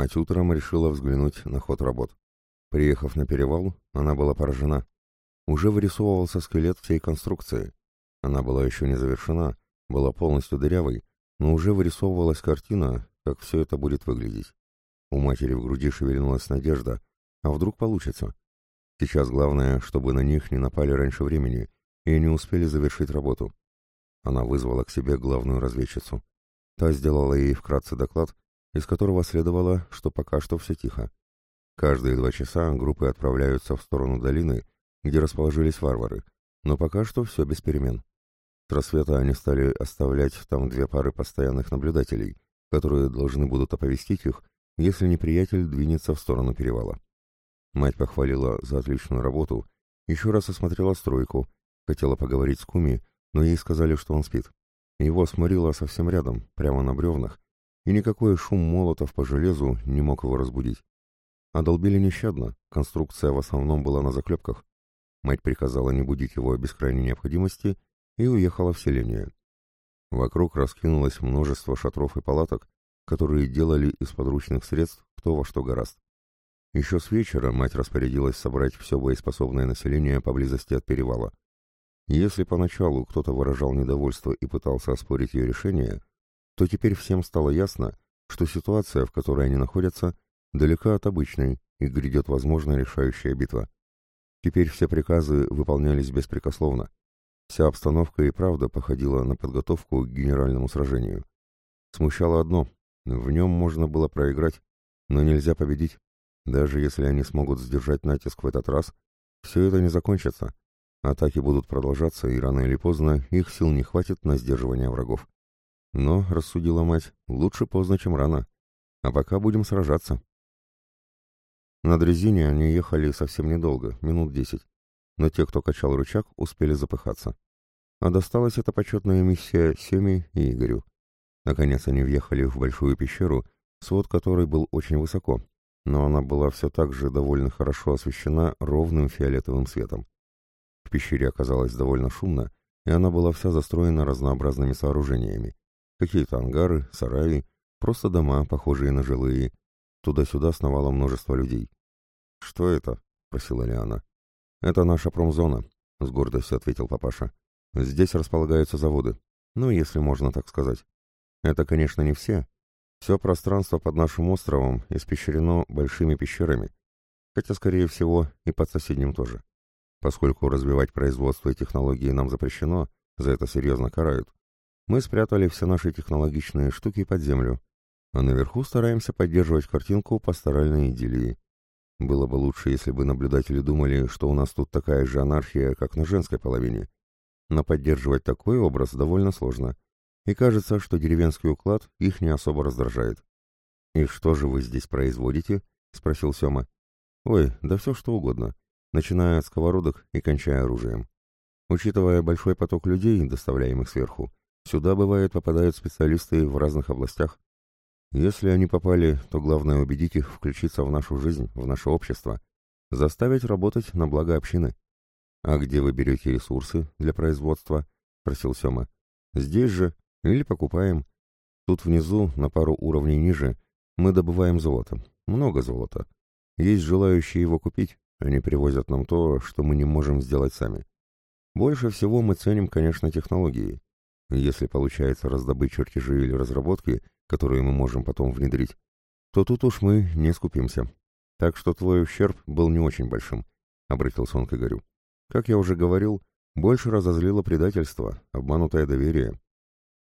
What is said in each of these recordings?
Мать утром решила взглянуть на ход работ. Приехав на перевал, она была поражена. Уже вырисовывался скелет всей конструкции. Она была еще не завершена, была полностью дырявой, но уже вырисовывалась картина, как все это будет выглядеть. У матери в груди шевельнулась надежда, а вдруг получится. Сейчас главное, чтобы на них не напали раньше времени и не успели завершить работу. Она вызвала к себе главную разведчицу. Та сделала ей вкратце доклад, из которого следовало, что пока что все тихо. Каждые два часа группы отправляются в сторону долины, где расположились варвары, но пока что все без перемен. С рассвета они стали оставлять там две пары постоянных наблюдателей, которые должны будут оповестить их, если неприятель двинется в сторону перевала. Мать похвалила за отличную работу, еще раз осмотрела стройку, хотела поговорить с Куми, но ей сказали, что он спит. Его сморило совсем рядом, прямо на бревнах, и никакой шум молотов по железу не мог его разбудить. А долбили нещадно, конструкция в основном была на заклепках. Мать приказала не будить его без крайней необходимости и уехала в селение. Вокруг раскинулось множество шатров и палаток, которые делали из подручных средств кто во что гораст. Еще с вечера мать распорядилась собрать все боеспособное население поблизости от перевала. Если поначалу кто-то выражал недовольство и пытался оспорить ее решение, то теперь всем стало ясно, что ситуация, в которой они находятся, далека от обычной и грядет возможная решающая битва. Теперь все приказы выполнялись беспрекословно. Вся обстановка и правда походила на подготовку к генеральному сражению. Смущало одно — в нем можно было проиграть, но нельзя победить. Даже если они смогут сдержать натиск в этот раз, все это не закончится. Атаки будут продолжаться, и рано или поздно их сил не хватит на сдерживание врагов. Но, рассудила мать, лучше поздно, чем рано. А пока будем сражаться. На дрезине они ехали совсем недолго, минут десять, но те, кто качал рычаг, успели запыхаться. А досталась эта почетная миссия Семе и Игорю. Наконец они въехали в большую пещеру, свод которой был очень высоко, но она была все так же довольно хорошо освещена ровным фиолетовым светом. В пещере оказалось довольно шумно, и она была вся застроена разнообразными сооружениями. Какие-то ангары, сараи, просто дома, похожие на жилые. Туда-сюда сновало множество людей. «Что это?» — спросила Лиана. «Это наша промзона», — с гордостью ответил папаша. «Здесь располагаются заводы. Ну, если можно так сказать. Это, конечно, не все. Все пространство под нашим островом испещрено большими пещерами, хотя, скорее всего, и под соседним тоже. Поскольку развивать производство и технологии нам запрещено, за это серьезно карают, мы спрятали все наши технологичные штуки под землю, а наверху стараемся поддерживать картинку пасторальной идиллии. Было бы лучше, если бы наблюдатели думали, что у нас тут такая же анархия, как на женской половине. Но поддерживать такой образ довольно сложно, и кажется, что деревенский уклад их не особо раздражает. «И что же вы здесь производите?» — спросил Сема. «Ой, да все что угодно, начиная от сковородок и кончая оружием. Учитывая большой поток людей, доставляемых сверху, Сюда, бывает, попадают специалисты в разных областях. Если они попали, то главное убедить их включиться в нашу жизнь, в наше общество, заставить работать на благо общины. «А где вы берете ресурсы для производства?» — просил Сема. «Здесь же. Или покупаем. Тут внизу, на пару уровней ниже, мы добываем золото. Много золота. Есть желающие его купить. Они привозят нам то, что мы не можем сделать сами. Больше всего мы ценим, конечно, технологии. Если получается раздобыть чертежи или разработки, которые мы можем потом внедрить, то тут уж мы не скупимся. Так что твой ущерб был не очень большим, — обратился он к Игорю. Как я уже говорил, больше разозлило предательство, обманутое доверие.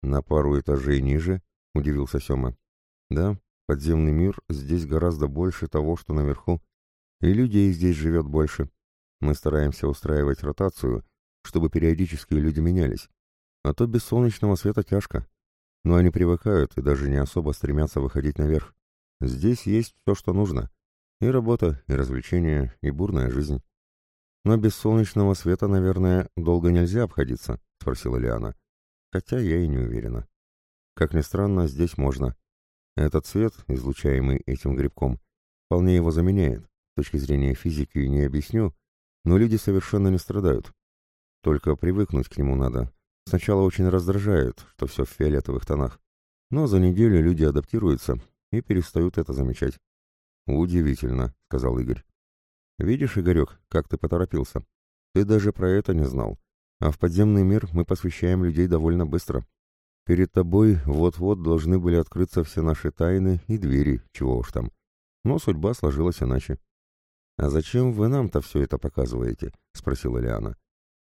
На пару этажей ниже, — удивился Сема. Да, подземный мир здесь гораздо больше того, что наверху. И людей здесь живет больше. Мы стараемся устраивать ротацию, чтобы периодически люди менялись. А то без солнечного света тяжко. Но они привыкают и даже не особо стремятся выходить наверх. Здесь есть все, что нужно. И работа, и развлечения, и бурная жизнь. Но без солнечного света, наверное, долго нельзя обходиться, спросила Лиана. Хотя я и не уверена. Как ни странно, здесь можно. Этот свет, излучаемый этим грибком, вполне его заменяет. С точки зрения физики не объясню, но люди совершенно не страдают. Только привыкнуть к нему надо, Сначала очень раздражает, что все в фиолетовых тонах. Но за неделю люди адаптируются, и перестают это замечать. «Удивительно», — сказал Игорь. «Видишь, Игорек, как ты поторопился? Ты даже про это не знал. А в подземный мир мы посвящаем людей довольно быстро. Перед тобой вот-вот должны были открыться все наши тайны и двери, чего уж там. Но судьба сложилась иначе. «А зачем вы нам-то все это показываете?» — спросила Лиана.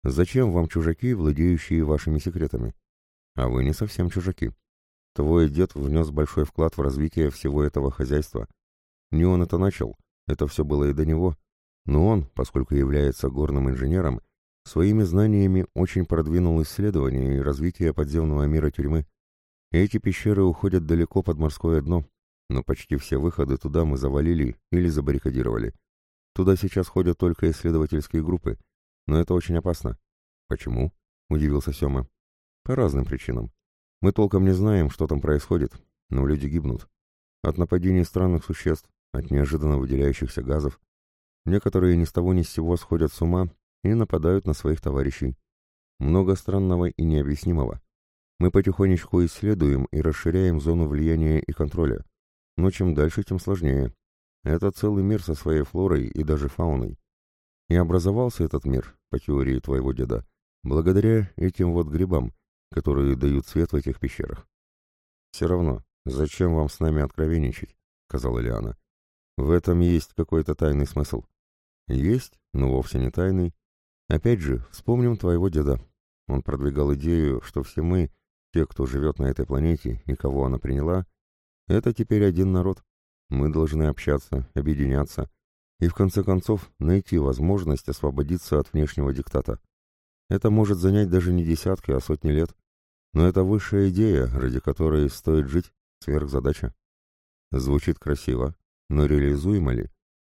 «Зачем вам чужаки, владеющие вашими секретами?» «А вы не совсем чужаки. Твой дед внес большой вклад в развитие всего этого хозяйства. Не он это начал, это все было и до него. Но он, поскольку является горным инженером, своими знаниями очень продвинул исследование и развитие подземного мира тюрьмы. Эти пещеры уходят далеко под морское дно, но почти все выходы туда мы завалили или забаррикадировали. Туда сейчас ходят только исследовательские группы, но это очень опасно. Почему? Удивился Сема. По разным причинам. Мы толком не знаем, что там происходит, но люди гибнут. От нападений странных существ, от неожиданно выделяющихся газов. Некоторые ни с того ни с сего сходят с ума и нападают на своих товарищей. Много странного и необъяснимого. Мы потихонечку исследуем и расширяем зону влияния и контроля. Но чем дальше, тем сложнее. Это целый мир со своей флорой и даже фауной. И образовался этот мир, по теории твоего деда, благодаря этим вот грибам, которые дают свет в этих пещерах. «Все равно, зачем вам с нами откровенничать?» — сказала Лиана. «В этом есть какой-то тайный смысл». «Есть, но вовсе не тайный. Опять же, вспомним твоего деда. Он продвигал идею, что все мы, те, кто живет на этой планете и кого она приняла, это теперь один народ. Мы должны общаться, объединяться и в конце концов найти возможность освободиться от внешнего диктата. Это может занять даже не десятки, а сотни лет. Но это высшая идея, ради которой стоит жить, сверхзадача. Звучит красиво, но реализуемо ли?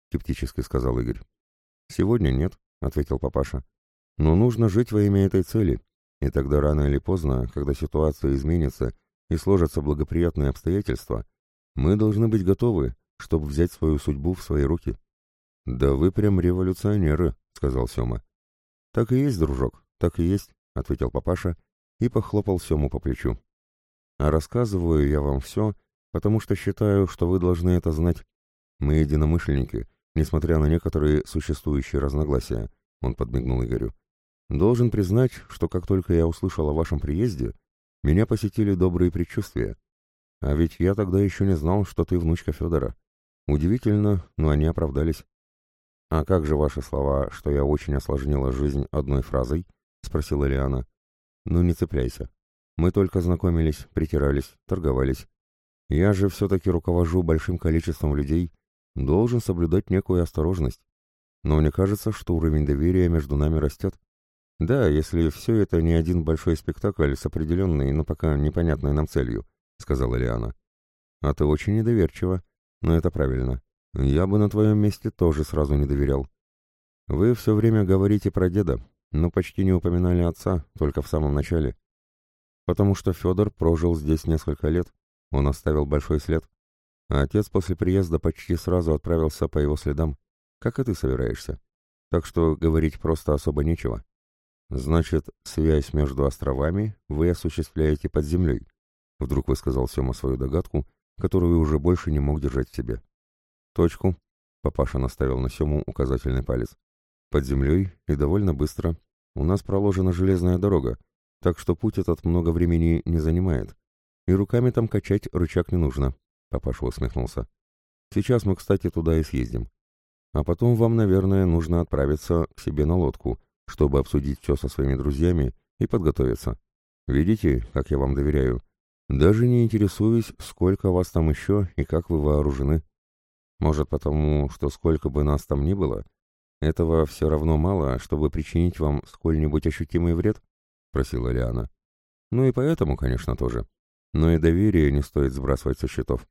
Скептически сказал Игорь. Сегодня нет, ответил папаша. Но нужно жить во имя этой цели, и тогда рано или поздно, когда ситуация изменится и сложатся благоприятные обстоятельства, мы должны быть готовы, чтобы взять свою судьбу в свои руки. «Да вы прям революционеры», — сказал Сема. «Так и есть, дружок, так и есть», — ответил папаша и похлопал Сему по плечу. «А рассказываю я вам все, потому что считаю, что вы должны это знать. Мы единомышленники, несмотря на некоторые существующие разногласия», — он подмигнул Игорю. «Должен признать, что как только я услышал о вашем приезде, меня посетили добрые предчувствия. А ведь я тогда еще не знал, что ты внучка Федора. Удивительно, но они оправдались. «А как же ваши слова, что я очень осложнила жизнь одной фразой?» — спросила Лиана. «Ну не цепляйся. Мы только знакомились, притирались, торговались. Я же все-таки руковожу большим количеством людей, должен соблюдать некую осторожность. Но мне кажется, что уровень доверия между нами растет. Да, если все это не один большой спектакль с определенной, но пока непонятной нам целью, — сказала Лиана. «А ты очень недоверчива, но это правильно. Я бы на твоем месте тоже сразу не доверял. Вы все время говорите про деда, но почти не упоминали отца, только в самом начале. Потому что Федор прожил здесь несколько лет, он оставил большой след. А отец после приезда почти сразу отправился по его следам, как и ты собираешься. Так что говорить просто особо нечего. Значит, связь между островами вы осуществляете под землей. — вдруг высказал Сема свою догадку, которую уже больше не мог держать в себе. «Точку», — папаша наставил на Сему указательный палец. «Под землей и довольно быстро. У нас проложена железная дорога, так что путь этот много времени не занимает. И руками там качать рычаг не нужно», — папаша усмехнулся. «Сейчас мы, кстати, туда и съездим. А потом вам, наверное, нужно отправиться к себе на лодку, чтобы обсудить все со своими друзьями и подготовиться. Видите, как я вам доверяю?» Даже не интересуюсь, сколько вас там еще и как вы вооружены. Может, потому, что сколько бы нас там ни было, этого все равно мало, чтобы причинить вам сколь-нибудь ощутимый вред? — просила Лиана. Ну и поэтому, конечно, тоже. Но и доверие не стоит сбрасывать со счетов.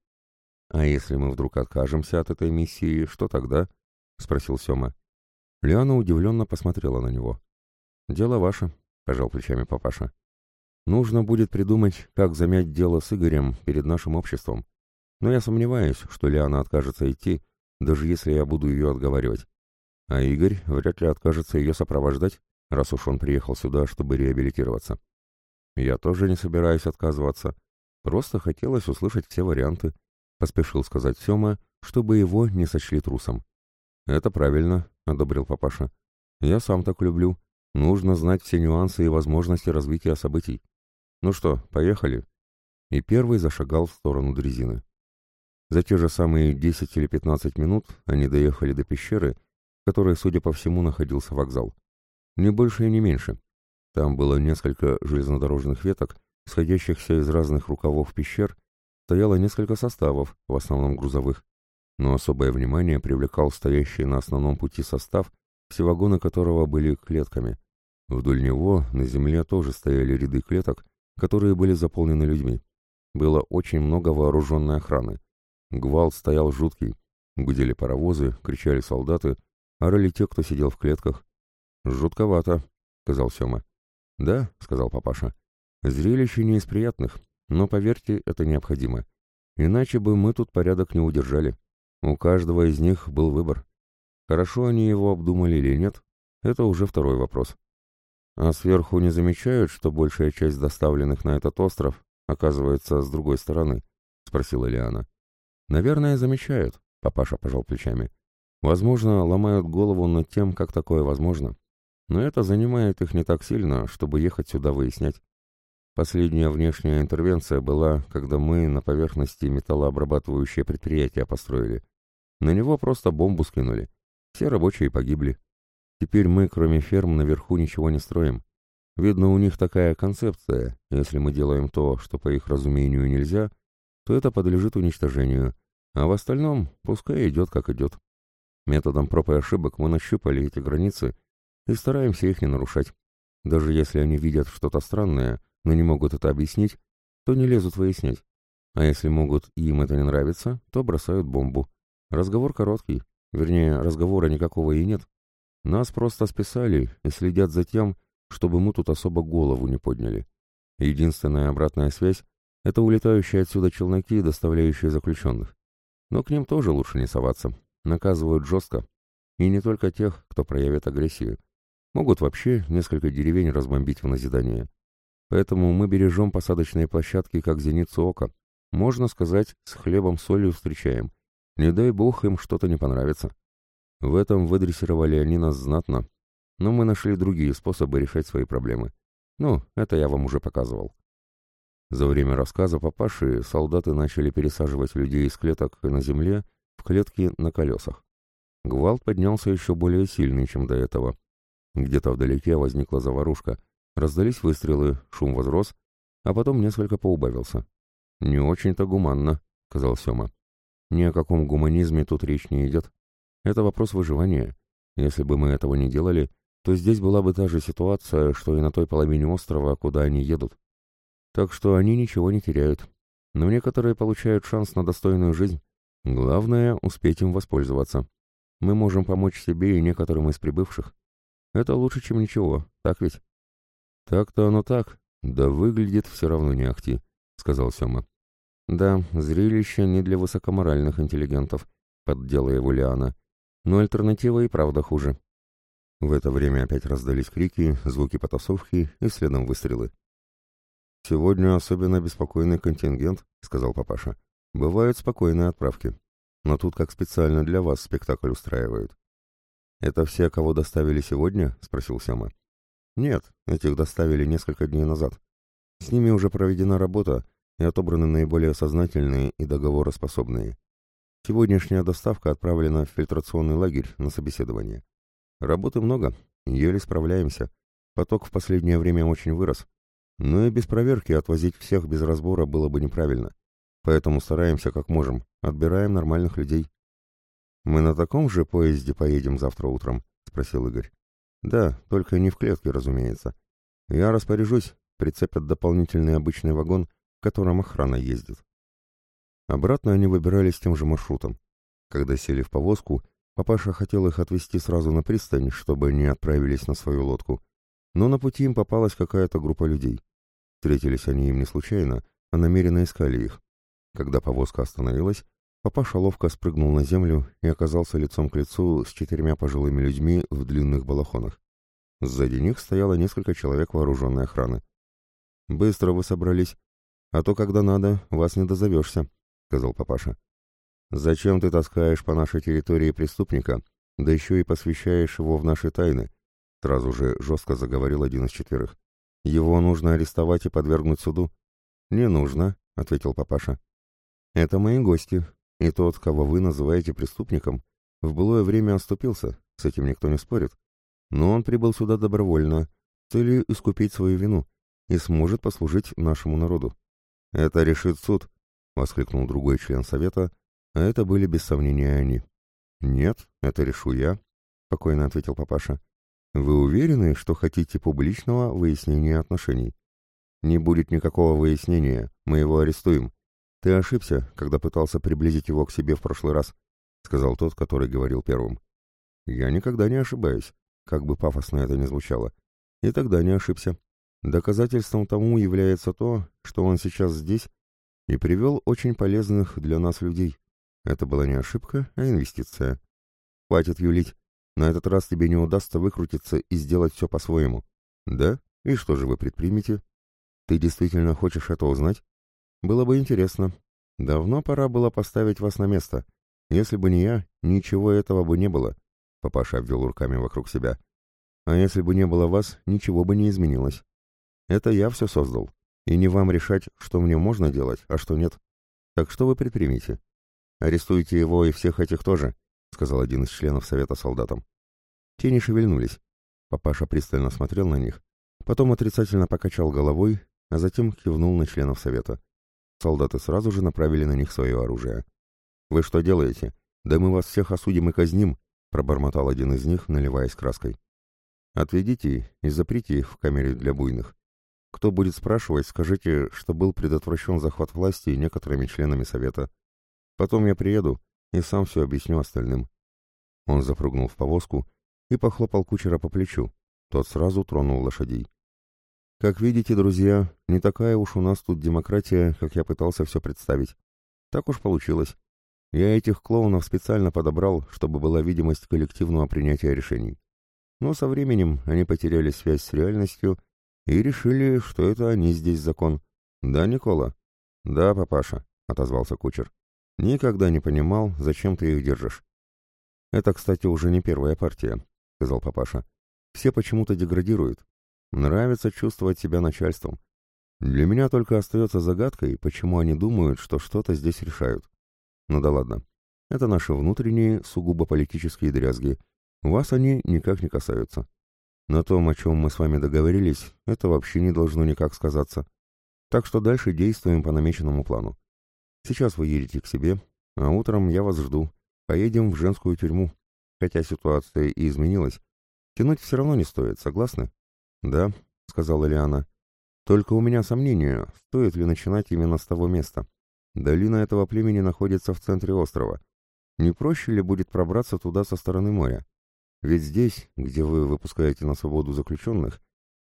А если мы вдруг откажемся от этой миссии, что тогда? — спросил Сема. Лиана удивленно посмотрела на него. «Дело ваше», — пожал плечами папаша. Нужно будет придумать, как замять дело с Игорем перед нашим обществом. Но я сомневаюсь, что Лиана откажется идти, даже если я буду ее отговаривать. А Игорь вряд ли откажется ее сопровождать, раз уж он приехал сюда, чтобы реабилитироваться. Я тоже не собираюсь отказываться. Просто хотелось услышать все варианты. — поспешил сказать Сема, чтобы его не сочли трусом. «Это правильно», — одобрил папаша. «Я сам так люблю. Нужно знать все нюансы и возможности развития событий. Ну что, поехали?» И первый зашагал в сторону дрезины. За те же самые 10 или 15 минут они доехали до пещеры, в которой, судя по всему, находился вокзал. Не больше и не меньше. Там было несколько железнодорожных веток, сходящихся из разных рукавов пещер, стояло несколько составов, в основном грузовых но особое внимание привлекал стоящий на основном пути состав, все вагоны которого были клетками. Вдоль него на земле тоже стояли ряды клеток, которые были заполнены людьми. Было очень много вооруженной охраны. Гвалт стоял жуткий. Гудели паровозы, кричали солдаты, орали те, кто сидел в клетках. «Жутковато», — сказал Сема. «Да», — сказал папаша. «Зрелище не из приятных, но, поверьте, это необходимо. Иначе бы мы тут порядок не удержали». У каждого из них был выбор. Хорошо они его обдумали или нет, это уже второй вопрос. А сверху не замечают, что большая часть доставленных на этот остров оказывается с другой стороны? Спросила Лиана. Наверное, замечают, папаша пожал плечами. Возможно, ломают голову над тем, как такое возможно. Но это занимает их не так сильно, чтобы ехать сюда выяснять. Последняя внешняя интервенция была, когда мы на поверхности металлообрабатывающее предприятие построили. На него просто бомбу скинули. Все рабочие погибли. Теперь мы, кроме ферм, наверху ничего не строим. Видно, у них такая концепция. Если мы делаем то, что по их разумению нельзя, то это подлежит уничтожению. А в остальном пускай идет, как идет. Методом проб и ошибок мы нащупали эти границы и стараемся их не нарушать. Даже если они видят что-то странное, но не могут это объяснить, то не лезут выяснять. А если могут и им это не нравится, то бросают бомбу. Разговор короткий, вернее, разговора никакого и нет. Нас просто списали и следят за тем, чтобы мы тут особо голову не подняли. Единственная обратная связь — это улетающие отсюда челноки, доставляющие заключенных. Но к ним тоже лучше не соваться. Наказывают жестко. И не только тех, кто проявит агрессию. Могут вообще несколько деревень разбомбить в назидание. Поэтому мы бережем посадочные площадки как зеницу ока. Можно сказать, с хлебом-солью встречаем — не дай бог им что-то не понравится. В этом выдрессировали они нас знатно, но мы нашли другие способы решать свои проблемы. Ну, это я вам уже показывал. За время рассказа папаши солдаты начали пересаживать людей из клеток на земле в клетки на колесах. Гвалт поднялся еще более сильный, чем до этого. Где-то вдалеке возникла заварушка, раздались выстрелы, шум возрос, а потом несколько поубавился. «Не очень-то гуманно», — сказал Сема. Ни о каком гуманизме тут речь не идет. Это вопрос выживания. Если бы мы этого не делали, то здесь была бы та же ситуация, что и на той половине острова, куда они едут. Так что они ничего не теряют. Но некоторые получают шанс на достойную жизнь. Главное — успеть им воспользоваться. Мы можем помочь себе и некоторым из прибывших. Это лучше, чем ничего, так ведь? Так-то оно так, да выглядит все равно не ахти, — сказал Сема. Да, зрелище не для высокоморальных интеллигентов, поддела его Лиана. Но альтернатива и правда хуже. В это время опять раздались крики, звуки потасовки и следом выстрелы. «Сегодня особенно беспокойный контингент», — сказал папаша. «Бывают спокойные отправки. Но тут как специально для вас спектакль устраивают». «Это все, кого доставили сегодня?» — спросил Сема. «Нет, этих доставили несколько дней назад. С ними уже проведена работа, и отобраны наиболее сознательные и договороспособные. Сегодняшняя доставка отправлена в фильтрационный лагерь на собеседование. Работы много, еле справляемся. Поток в последнее время очень вырос. Но и без проверки отвозить всех без разбора было бы неправильно. Поэтому стараемся как можем, отбираем нормальных людей. «Мы на таком же поезде поедем завтра утром?» — спросил Игорь. «Да, только не в клетке, разумеется. Я распоряжусь, прицепят дополнительный обычный вагон — котором охрана ездит. Обратно они выбирались тем же маршрутом. Когда сели в повозку, папаша хотел их отвезти сразу на пристань, чтобы не отправились на свою лодку. Но на пути им попалась какая-то группа людей. Встретились они им не случайно, а намеренно искали их. Когда повозка остановилась, папаша ловко спрыгнул на землю и оказался лицом к лицу с четырьмя пожилыми людьми в длинных балахонах. Сзади них стояло несколько человек вооруженной охраны. «Быстро вы собрались», «А то, когда надо, вас не дозовешься», — сказал папаша. «Зачем ты таскаешь по нашей территории преступника, да еще и посвящаешь его в наши тайны?» Сразу же жестко заговорил один из четверых. «Его нужно арестовать и подвергнуть суду». «Не нужно», — ответил папаша. «Это мои гости, и тот, кого вы называете преступником, в былое время оступился, с этим никто не спорит. Но он прибыл сюда добровольно, с целью искупить свою вину, и сможет послужить нашему народу. «Это решит суд», — воскликнул другой член совета, а это были без сомнения они. «Нет, это решу я», — спокойно ответил папаша. «Вы уверены, что хотите публичного выяснения отношений?» «Не будет никакого выяснения, мы его арестуем. Ты ошибся, когда пытался приблизить его к себе в прошлый раз», — сказал тот, который говорил первым. «Я никогда не ошибаюсь, как бы пафосно это ни звучало. И тогда не ошибся. Доказательством тому является то, что он сейчас здесь и привел очень полезных для нас людей. Это была не ошибка, а инвестиция. Хватит юлить. На этот раз тебе не удастся выкрутиться и сделать все по-своему. Да? И что же вы предпримете? Ты действительно хочешь это узнать? Было бы интересно. Давно пора было поставить вас на место. Если бы не я, ничего этого бы не было. Папаша обвел руками вокруг себя. А если бы не было вас, ничего бы не изменилось. Это я все создал, и не вам решать, что мне можно делать, а что нет. Так что вы предпримите? Арестуйте его и всех этих тоже, сказал один из членов совета солдатам. Те не шевельнулись. Папаша пристально смотрел на них, потом отрицательно покачал головой, а затем кивнул на членов совета. Солдаты сразу же направили на них свое оружие. «Вы что делаете? Да мы вас всех осудим и казним!» — пробормотал один из них, наливаясь краской. «Отведите и заприте их в камере для буйных. Кто будет спрашивать, скажите, что был предотвращен захват власти некоторыми членами Совета. Потом я приеду и сам все объясню остальным». Он запрыгнул в повозку и похлопал кучера по плечу. Тот сразу тронул лошадей. «Как видите, друзья, не такая уж у нас тут демократия, как я пытался все представить. Так уж получилось. Я этих клоунов специально подобрал, чтобы была видимость коллективного принятия решений. Но со временем они потеряли связь с реальностью и решили, что это они здесь закон. Да, Никола? Да, папаша, отозвался кучер. Никогда не понимал, зачем ты их держишь. Это, кстати, уже не первая партия, сказал папаша. Все почему-то деградируют. Нравится чувствовать себя начальством. Для меня только остается загадкой, почему они думают, что что-то здесь решают. Ну да ладно. Это наши внутренние, сугубо политические дрязги. Вас они никак не касаются. На том, о чем мы с вами договорились, это вообще не должно никак сказаться. Так что дальше действуем по намеченному плану. Сейчас вы едете к себе, а утром я вас жду. Поедем в женскую тюрьму. Хотя ситуация и изменилась. Тянуть все равно не стоит, согласны? Да, сказала Лиана. Только у меня сомнения, стоит ли начинать именно с того места. Долина этого племени находится в центре острова. Не проще ли будет пробраться туда со стороны моря? Ведь здесь, где вы выпускаете на свободу заключенных,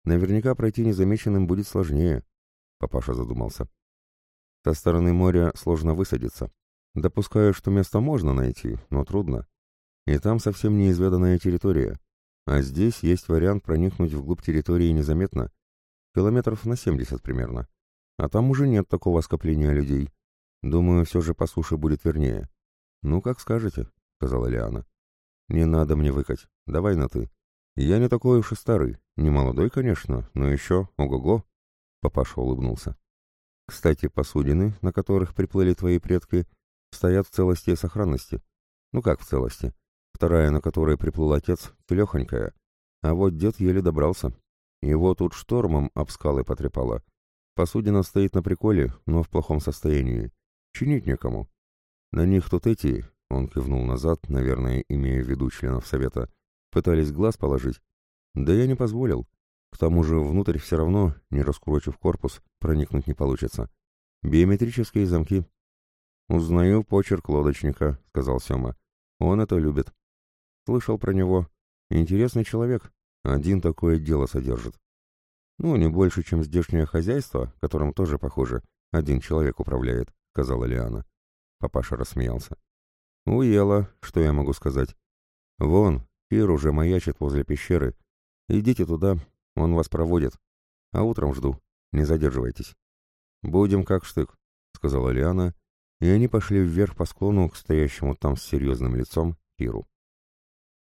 наверняка пройти незамеченным будет сложнее. Папаша задумался. Со стороны моря сложно высадиться. Допускаю, что место можно найти, но трудно. И там совсем неизведанная территория. А здесь есть вариант проникнуть вглубь территории незаметно. Километров на 70 примерно. А там уже нет такого скопления людей. Думаю, все же по суше будет вернее. Ну, как скажете, сказала Лиана. «Не надо мне выкать. Давай на «ты». Я не такой уж и старый. Не молодой, конечно, но еще ого-го». Папаша улыбнулся. «Кстати, посудины, на которых приплыли твои предки, стоят в целости и сохранности. Ну как в целости? Вторая, на которой приплыл отец, телехонькая. А вот дед еле добрался. Его тут штормом об скалы потрепало. Посудина стоит на приколе, но в плохом состоянии. Чинить некому. На них тут эти, он кивнул назад, наверное, имея в виду членов совета. Пытались глаз положить. Да я не позволил. К тому же внутрь все равно, не раскурочив корпус, проникнуть не получится. Биометрические замки. «Узнаю почерк лодочника», — сказал Сема. «Он это любит». Слышал про него. Интересный человек. Один такое дело содержит. Ну, не больше, чем здешнее хозяйство, которым тоже, похоже, один человек управляет, — сказала Лиана. Папаша рассмеялся. «Уела, что я могу сказать. Вон, Пир уже маячит возле пещеры. Идите туда, он вас проводит. А утром жду. Не задерживайтесь». «Будем как штык», — сказала Лиана, и они пошли вверх по склону к стоящему там с серьезным лицом Киру.